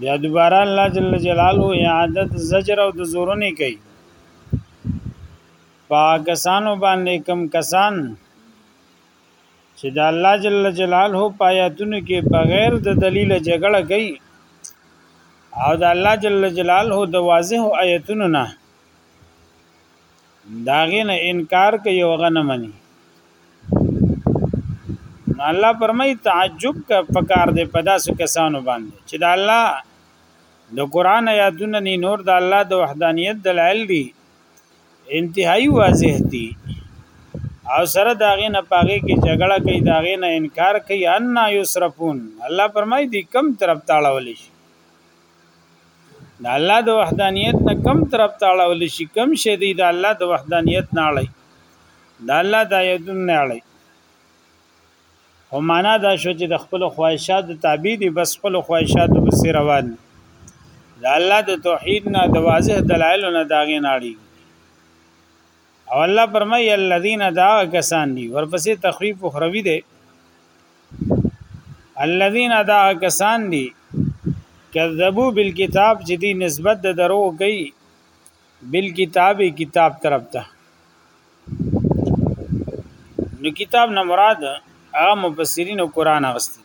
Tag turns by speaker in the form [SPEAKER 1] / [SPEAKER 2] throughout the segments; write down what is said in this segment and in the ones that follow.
[SPEAKER 1] بیا دوباره الله جل جلاله اعادت زجر او د زورونه کوي پاکستانو باندې کم کسان چې د الله جل جلاله پایاتونو کې بغیر د دلیل جګړه کوي او د الله جل جلاله د واضح آیتونو نه داغه نه انکار کوي او غنه مني الله پرمای تعجب کا پکار دی په داسې کسانو باندې چې د الله د قران آیاتونه نه نور د الله د وحدانیت دلایل دي انتهایی واضح دي او سره داغه نه پاغه کې جګړه کوي داغه نه انکار کوي ان یسرفون الله پرمای دی کم طرف تاړول شي د الله د وحدانیت نه کم طرف ته اړول شي کم شي دی د الله د وحدانیت نه اړي د الله د یتون نه اړي او معنا دا شو چې د خپل خواهشات تابع دي بس خپل خواهشات پر سر روان دي د الله د توحید نه د واضح دلایل نه داغې نه اړي او الله فرمای الذين دا کسان دي ورپسې تخویف اخروی دی الذين دا کسان دي کذبوا بالکتاب چې دی نسبت د درو کوي بالکتاب کتاب طرف ته نو کتاب نه مراد هغه مفسرین او قران غستي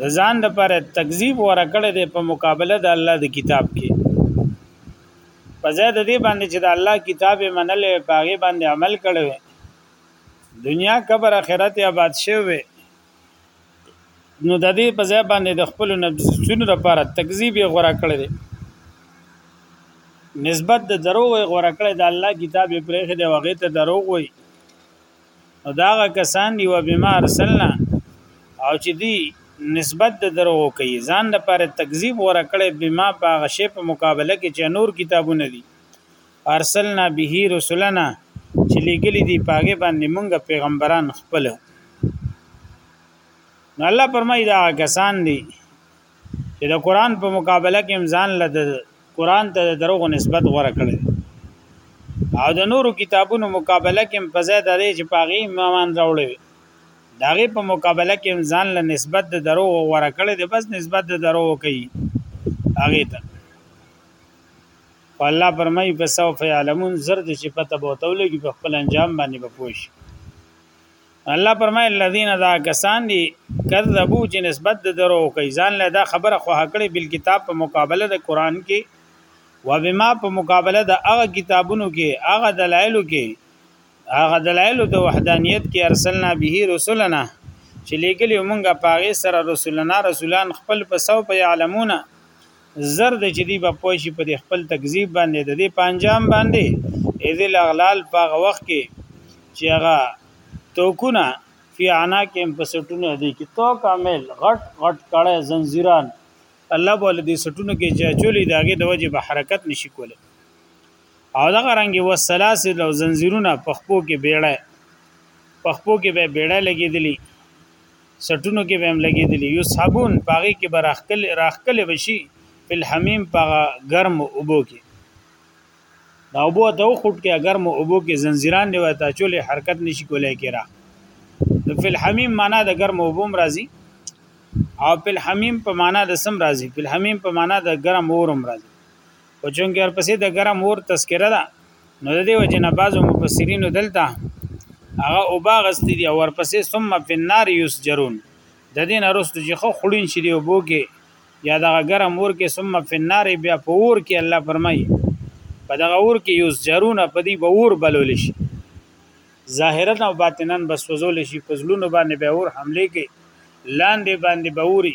[SPEAKER 1] د ځان د پر تکذیب ورکړه د په مقابله د الله د کتاب کې په ځای د دې باندې چې د الله کتاب منل او پاغي باندې عمل کړي دنیا قبر اخرت آباد شوی نو د دې په ځای باندې د خپل نفسونو لپاره تکذیب غوړه کړی دی نسبت د دروغ غوړه کړی د الله کتاب پرېخه دی وغه ته دروغ وي نو دا هغه کسان دی و بما ارسلنا او چې دی نسبت د درو کوي ځان د پر تکذیب ور کړې بما په هغه شی په مقابله کې چې نور کتابونه دي ارسلنا به رسولنا چې لګلې دي پاګه باندې مونږ پیغمبران خپل نو الله پرمای دا کسان دي چې د قران په مقابله کې امزان لد قران ته د دروغ نسبت غوړه کړي او د نورو کتابونو مقابله کې په ځای د دې چې پاغي ایمان راوړي داغه په مقابله کې امزان له نسبت د دروغ غوړه کړي د بس نسبت د دروغ کوي هغه ته الله پرمای په سو فیعلمون زرد چې پته بوتولږي په خپل انجام باندې بپوش الله فرمایي الذين ذا کسان دي کذبوا چې نسبت د درو کوي ځان له دا خبره خو هکړي بل کتاب په مقابله د قران کې و بما په مقابله د هغه کتابونو کې هغه دلایلو کې هغه دلایلو د وحدانیت کې ارسلنا به رسولنا چې لګلی مونږه پاغه سره رسولنا رسولان خپل په سو په علمونه زر دی چې دی به پوه شي په دې خپل تکذیب باندې د دې پنجام باندې اذ الاغلال په هغه وخت کې چې هغه توکونه فی عناق هم په سټونه دي کې تو کامل غټ غټ کړه زنجیران الله بوله دې سټونو کې چې چولې داګه د وجه به حرکت نشي کوله او دا غرنګي وسلاسل او زنجیرونه په خپو کې بیړه په خپو کې به بیړه لګېدلی سټونو کې به هم لګېدلی یو صابون پاغې کې به راخکل راخکل بشي په الحمیم پاغه ګرم اوبو کې دا اوبو ته وخټ کې ګرم اوبو کې زنجیران دی وتا چولې حرکت نشي کولای کې را نو په الحمیم معنا د ګرم اوبو مرضی او په الحمیم په معنا د سم راضی په الحمیم په معنا د ګرم اورم راضی خو چونکې ورپسې د ګرم اور تذکره ده نو د دې وجه نه بعضو مفسرینو دلته هغه او باغستی دی او ورپسې ثم فی النار یسجرون د دې نه رسته چې خو خړین شي دی او بوګي یا دغه ګرم اور کې ثم فی النار بیا په اور کې الله فرمایي په دغه اور کې یسجرون په دې به اور بلول شي ظاهرا او باطنا بسوزول شي په زلون باندې به اور حمله کوي لاندې باندې به اوري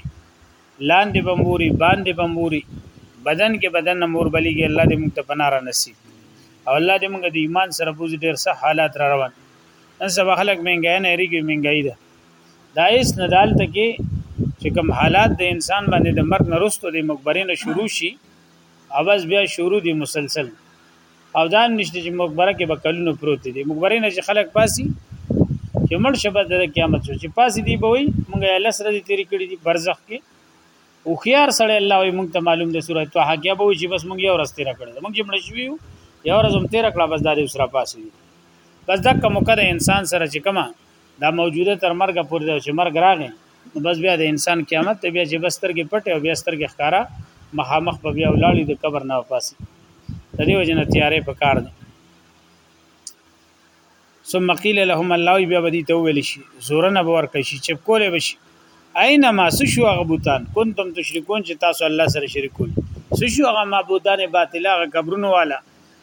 [SPEAKER 1] لاندې بمبوري باندې بمبوري بدن کې بدن نه مور بلیږي الله دې موږ ته پناه را نصیب او الله دې موږ د ایمان سره بوز ډیر څه حالات را روان نن سبا خلک مهنګای نه ریږي مهنګای ده دا ایس نه دالته کې چې کوم حالات د انسان باندې د مرګ نه رسته د مقبرې نه شروع شي اواز بیا شروع دي مسلسل او دا نشته چې مقبره کې به کلونو پروت دي مقبره نه چې خلک پاسي چې مړ شبه د قیامت شو چې پاسي دی به وي مونږه یې لسره دي تیری کړی دي برزخ کې او خيار سره الله وي مونږ ته معلوم ده سورۃ طه کې به وي چې بس مونږ یو ورځ تیر کړل مونږ چې مړ شو یو ورځ هم تیر کړه بس دا دې سره پاسي بس دا کوم کده انسان سره چې کما دا موجوده تر مرګ پورې دا چې مرګ راغی نو بس بیا د انسان قیامت ته بیا چې بس ترګې پټه او بیا سترګې ښکارا مخامخ په بیا ولاړې د قبر نه پاسي د دې وجنه تیارې په کار ده ثم قيل لهم الله بیا بدی ته ویل شي زورنه باور کوي چې کولې بشي اينما سشو غبوتان کنتم تشركون چې تاسو الله سره شریک کوئ سشو هغه معبودان باطله هغه قبرونو والا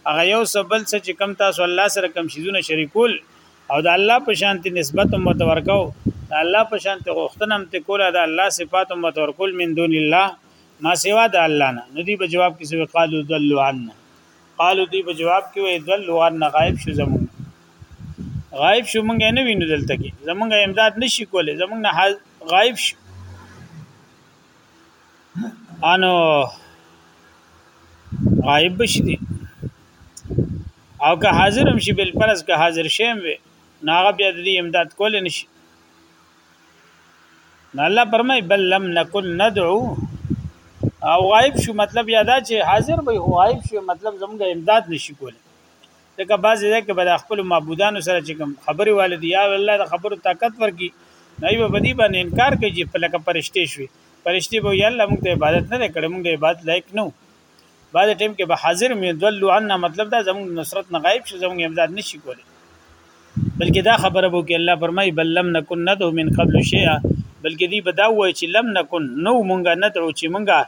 [SPEAKER 1] هغه یو سبل څه چې کم تاسو الله سره کم شیزونه شریکول او د الله په شانتي نسبت هم متورکاو د الله په شانتي غوښتنه هم ته کوله د الله صفات هم متورکول من دون الله ما سوا د الله نه ندی په جواب کې سوي قالو ذل عنا قالو دی په جواب کې وي ذل عنا غائب شو زمون غائب شو مونږ نه وینو دلته کې زمونږ امداد نشي کولای زمونږ نه غائب شو انو غایب بشي دي او که حاضر هم شي بل پرس که حاضر شي هم وي ناغه بیا د امداد کول نشي نه الله پرمای بل لم نکن ندعو او غایب شو مطلب یادا چې حاضر به غایب شو مطلب زموږ امداد نشي کولی ځکه بعضې ځای کې به د خپل معبودانو سره چې کوم خبرې والدي یا الله د خبرو طاقت ورکي نو به بدی باندې انکار کوي چې په لکه پرشته شوي پرشته به یا الله موږ ته عبادت نه کړې موږ د عبادت لایق نو بعد ټیم کې به حاضر مې دلو عنا مطلب دا زموږ نصرت نه غایب شي زموږ امداد نشي کولی بلکې دا خبره بو کې الله فرمایي بل لم نکن ندو من قبل شیئا بلکې دی بداوي چې لم نکن نو مونږه ندعو چې مونږه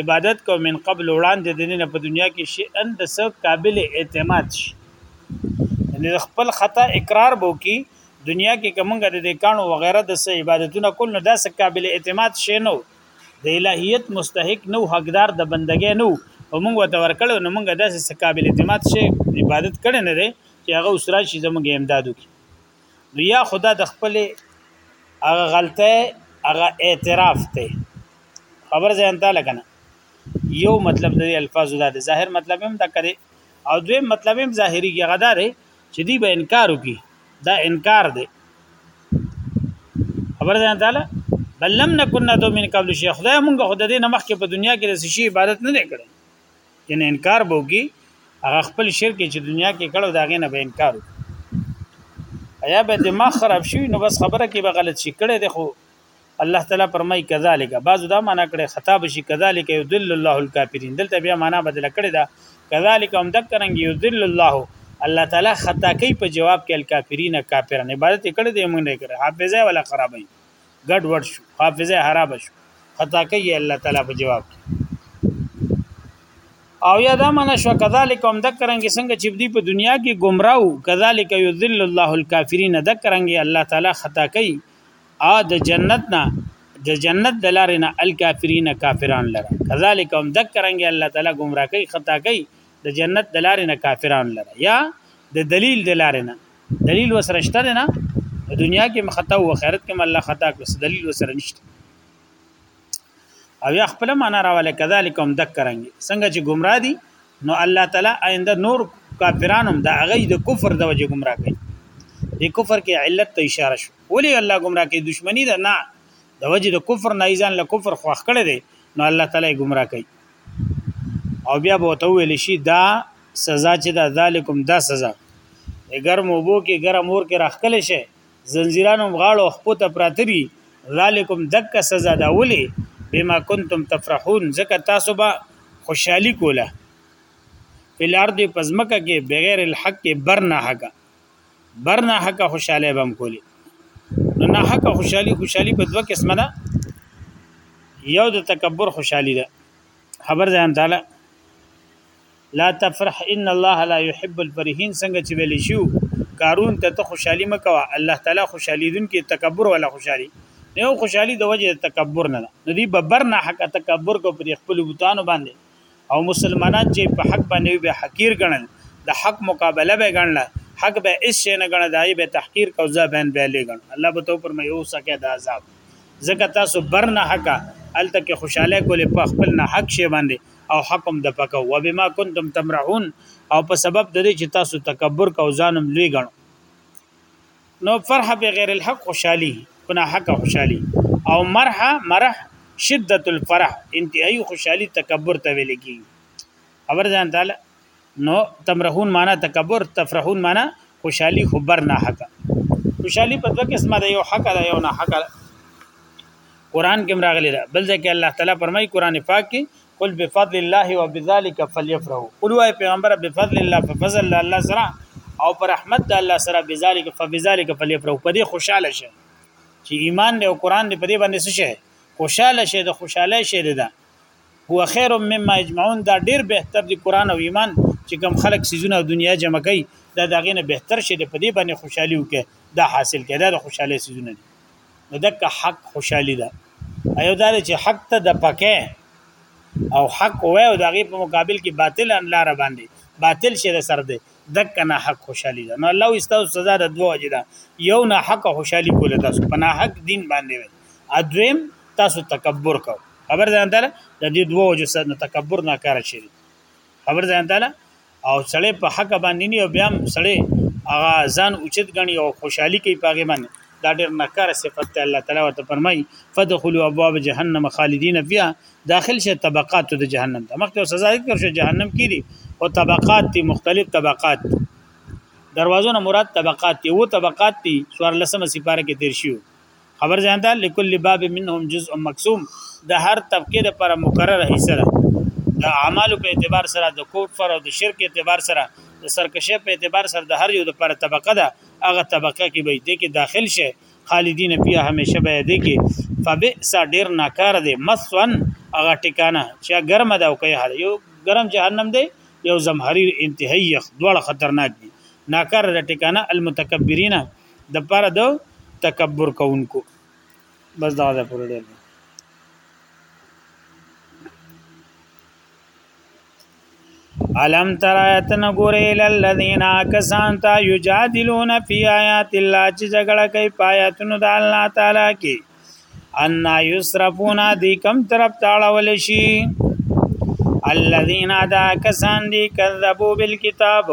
[SPEAKER 1] عبادت کو من قبل وړاندې د دینه په دنیا کې شي ان د سب قابل اعتماد شي یعنی خپل خطا اقرار بو کی دنیا کې کومګه د کانو وغیرہ د سه عبادتونه کول نو دا سه قابل اعتماد شي نو د الہیت مستحق نو حقدار د بندګې نو او موږ وته ورکړو نو موږ داسې قابل اعتماد شي عبادت کړي نه دي چې هغه اوس راشي زموږ امدادو کې نو یا خدا د خپل هغه غلطه هغه اعتراف ته خبر ځان ته لګنه یو مطلب د الفاظ د ظاهر مطلب هم دا کړي او دوی مطلب هم ظاهري کې غدار چې دی به انکار وکي دا انکار دی خبر ځان ته بل لم نکن ندو من قبل شیخ خدای مونږ خدای نه مخکې په دنیا کې د شی عبادت نه کړي یعنی انکار به وکي هغه خپل شرک چې دنیا کې کړو دا غینه به انکار ایا به دماغ خراب شي نو بس خبره کې به غلط شي کړي دی خو الله تعالی فرمای کذالک بعضو دا معنا کړي خطا بشي کذالک یذل الله الکافرین دلته بیا معنا بدل کړي دا کذالک هم ذکرنګ یذل الله الله تعالی خطا کوي په جواب کې الکافرین کافرن عبادت کړي دی مونږ نه کړي حافظه ولا خرابې ګډ وډ شو حافظه خراب شو خطا کوي الله تعالی په جواب کې او یا دا معنا شو کذالک هم ذکرانګي څنګه چې دی په دنیا کې گمراه وو کذالک یذل الله الکافرین ذکرانګي الله تعالی خطا کوي ا د جنت نه د جنت دلارې نه الکافرین کافران لره کذالک هم ذکرانګي الله تعالی گمراه کوي خطا کوي د جنت دلارې نه کافران لره یا د دلیل دلارې نه دلیل وسره شته نه په دنیا کې مخته او آخرت کې الله خطا کړ دلیل وسره نشته او یا خپل معنا راواله کذالک هم ذکرنګ څنګه چې گمراه دي نو الله تعالی آینده نور کافرانو د هغه د کفر د وجه گمراه کوي د کفر کې علت ته اشاره شو ولی الله گمراه کوي دشمنی ده نه د وجه د کفر نه ایزان له کفر خوښ کړي دي نو الله تعالی گمراه کوي او بیا به تو ویل شي دا سزا چې دا ذالکم دا سزا ګرم وبو کې ګرم اور کې راخکل شي زنجیرانو غاړو خپو ته پراتري ذالکم دک سزا دا ولي بما کنتم تفرحون ځکه تاسو به خوشحالي کوله فل ارض پزمکه کې بغیر الحق کې برنا حق برنا حق خوشاله بم کولی نو نه حق خوشحالي خوشحالي په دوه قسمه ده یو د تکبر خوشحالي ده خبر ځان تعالی لا تفرح ان الله لا يحب الفرحين څنګه چې ویل شو قارون ته ته خوشحالي مکوه الله تعالی خوشحالي دن کې تکبر ولا خوشحالي نه خوشحالي د وجه تکبر نه نه دی ببر نه حق تکبر کو پر خپل بوتانو باندې او مسلمانان چې په حق باندې به حقیر ګڼل د حق مقابله به ګڼل حق به اس شي نه ګڼل دای به تحقیر کو ځا بین به لګن الله به تو پر مې او سکه د عذاب زکه تاسو بر نه حق الته کې خوشاله کولې په خپل نه حق شي باندې او حق هم د پکو و بما کنتم تمرحون او په سبب د دې چې تاسو تکبر کو ځانم لوی غنو نو فرح بغیر الحق خوشحالي کنا حق خوشحالي او مرح مرح شدت الفرح انتهایی خوشحالي تکبر ته ویل کی خبر ځان تعالی نو تمرحون معنا تکبر تفرحون معنا خوشحالي خو بر نه حق خوشحالي په دوه قسمه ده یو حق ده یو نه حق ده قران کې راغلی ده بل ځکه الله تعالی فرمایي قران پاک کې قل بفضل الله وبذلك فليفرحوا قلوا پیغمبر بفضل الله ففضل الله سره او پر رحمت د الله سره بذلك فبذلك فليفرحوا په دې خوشاله شه چې ایمان دی او قران دی په دې باندې څه شه خوشاله شه د خوشاله شه ده هو خیر مما یجمعون دا ډیر بهتر دی قران او ایمان چې کم خلک سيزونه او دنیا جمع کوي دا دغه نه بهتر شي په دې باندې خوشحالي وکړي دا حاصل کړي دا خوشاله سيزونه دي نو دک حق خوشحالي ده ایو دا چې حق ته د پکې او حق وای او دغه په مقابل کې باطل ان لار باندې باطل شي د سر دی دک نه حق خوشحالي ده نو الله استاد سزا د دوه وجه ده یو نه حق خوشحالي کوله تاسو په نه حق دین باندې ادویم تاسو تکبر کو خبر ځان تعالی د دې دوه وجو سره نه تکبر نه کار شي خبر ځان تعالی او سړی په حق باندې نه او بیا سړی هغه ځان اوچت غني او خوشحالي کوي پاګې باندې دا ډېر نکاره صفت الله تعالی ورته فرمایي فدخلوا ابواب جهنم خالدین فیها داخل شه طبقات د جهنم ته مخکې سزا ذکر شو جهنم کې دي او طبقات دي مختلف طبقات دروازو نه مراد طبقات دي او طبقات دي سوار لسمه سپاره کې تیر شي خبر ځان ته لكل باب منهم جزء مقسوم د هر طبقه د پر مقرر حصہ ده د اعمالو په اعتبار سره د کوټ فر او د شرک اعتبار سره د سرکشه په اعتبار سره د هر یو د پر طبقه ده هغه طبقه کې به دې کې داخل شي خالدین فیها همیشه به دې کې فبئس ډیر ناکار دی مسون هغه ټکانه چې ګرمه ده او کوي هر یو ګرم جهنم دی یو زمحریر انتهایی دوړ خطرناک دی ناکار د ټکانه المتکبرین د پاره د تکبر کوونکو بس دا ده پوره ډېر علم تر آیت نه ګورې للذین کسان تا یجادلون فی آیات الله چې جګړه کوي پایاتونو د الله تعالی کې ان یسرفون دی کم طرف تاړول شي الذین دا کسان دی کذبوا بالکتاب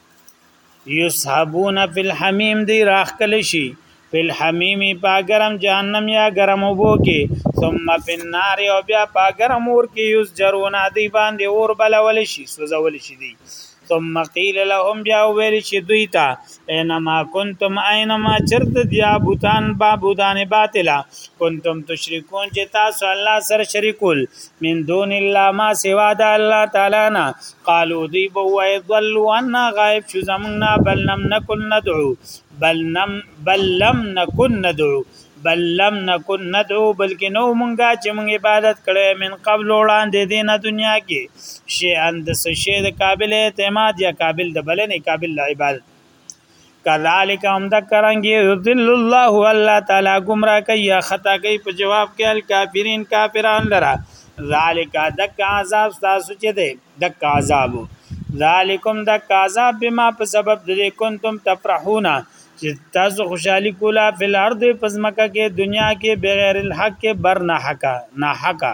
[SPEAKER 1] یصحبون فی الحمیم دی راخکل شي فی الحمیم پا گرم جهنم یا گرم وبو کې ثم فی النار او بیا پا گرم اور کې یوز جرون دی باندې اور بلول شي سوزول شي دی ثم قیل لهم بیا ویل شي دوی ته انما کنتم اينما چرت دیا بوتان بابودان باطلا کنتم تشرکون چې تاسو الله سره شریکول من دون الله ما سوا د الله تعالی نه قالو دی بو وای ضلوا عنا غائب شو زمنا بل لم نکن ندعو بل لم بل لم نکن ندعو بل لم نکن ندعو بلکې نو مونږه چې مونږ عبادت کړې من قبل وړاندې دې نه دنیا کې شی اند سشه د قابل اعتماد یا قابل د بلنې قابل عبادت کذالک هم د کرانګي یذل الله الله تعالی گمراه کوي خطا کوي په جواب کې الکافرین کافران لرا ذالک دک عذاب تاسو چې دی دک عذاب ذالکم دک عذاب بما په سبب د کنتم تفرحون چې تاسو خوشحالي کولا فل ارض پزمکه کې دنیا کې بغیر الحق برنه حقا نه حقا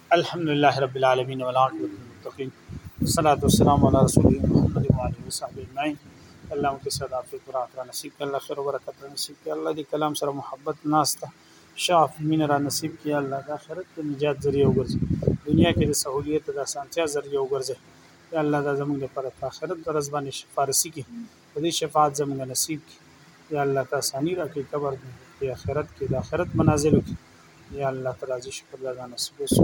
[SPEAKER 1] الحمد لله رب العالمین والعاقبة للمتقین والصلاة والسلام علی رسول محمد و علیه وصحبه اجمعین الله مو صدا افریق را را نصیب کړه الله خیر او برکت را نصیب کړه الله دې کلام سره محبت ناسته شاف مين را نصیب کړي الله د آخرت د نجات ذریعہ وګرځي دنیا کې د سہولیت د اسانتیا ذریعہ وګرځي یا الله دا زموږ لپاره په آخرت درز باندې شفارسی کې په دې شفاعت زمونږ نصیب کی یا الله ته اسانی راکړي قبر دی اخرت کې د اخرت منازل کې یا الله تعالی دې شکر دا نصیب وسو